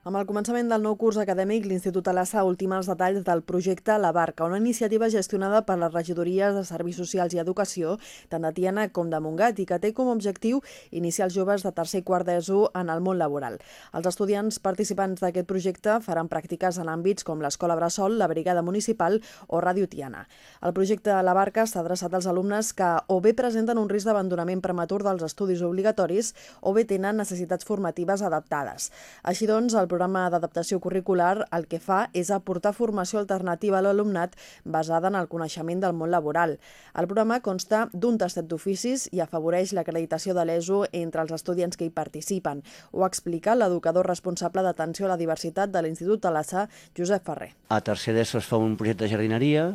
Amb el començament del nou curs acadèmic, l'Institut Alassa ultima els detalls del projecte La Barca, una iniciativa gestionada per les regidories de Serveis Socials i Educació, tant de Tiana com de Montgat, i que té com a objectiu iniciar els joves de tercer i quart d'ESO en el món laboral. Els estudiants participants d'aquest projecte faran pràctiques en àmbits com l'Escola Bressol, la Brigada Municipal o Ràdio Tiana. El projecte La Barca està adreçat als alumnes que o bé presenten un risc d'abandonament prematur dels estudis obligatoris o bé tenen necessitats formatives adaptades. Així doncs, el programa d'adaptació curricular el que fa és aportar formació alternativa a l'alumnat basada en el coneixement del món laboral. El programa consta d'un tastet d'oficis i afavoreix l'acreditació de l'ESO entre els estudiants que hi participen. Ho explica l'educador responsable d'atenció a la diversitat de l'Institut Talassà, Josep Ferrer. A tercer d'ESO es fa un projecte de jardineria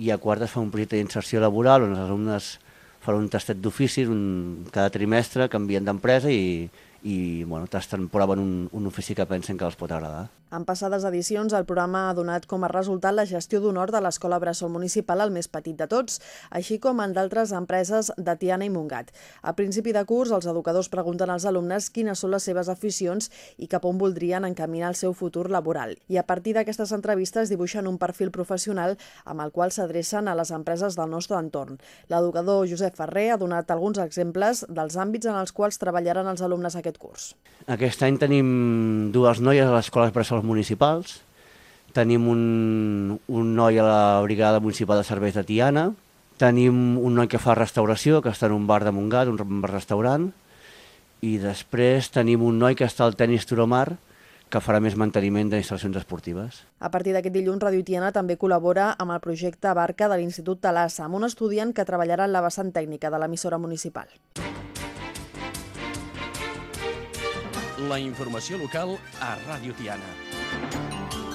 i a quart es fa un projecte d'inserció laboral on els alumnes fan un tastet d'oficis cada trimestre, canvien d'empresa i, i bueno, tasten, proven un, un ofici que pensen que els pot agradar. En passades edicions, el programa ha donat com a resultat la gestió d'honor de l'Escola Bressol Municipal, el més petit de tots, així com en d'altres empreses de Tiana i Montgat. A principi de curs, els educadors pregunten als alumnes quines són les seves aficions i cap on voldrien encaminar el seu futur laboral. I a partir d'aquestes entrevistes dibuixen un perfil professional amb el qual s'adrecen a les empreses del nostre entorn. L'educador Josep Ferrer ha donat alguns exemples dels àmbits en els quals treballaran els alumnes aquest curs. Aquest any tenim dues noies a les escoles bressols municipals, tenim un, un noi a la Brigada Municipal de Serveis de Tiana, tenim un noi que fa restauració, que està en un bar de Montgat, un restaurant, i després tenim un noi que està al tenis Turomar, que farà més manteniment d'instal·lacions esportives. A partir d'aquest dilluns, Radio Tiana també col·labora amb el projecte Barca de l'Institut Talassa, amb un estudiant que treballarà en la vessant tècnica de l'emissora municipal. La informació local a Ràdio Tiana.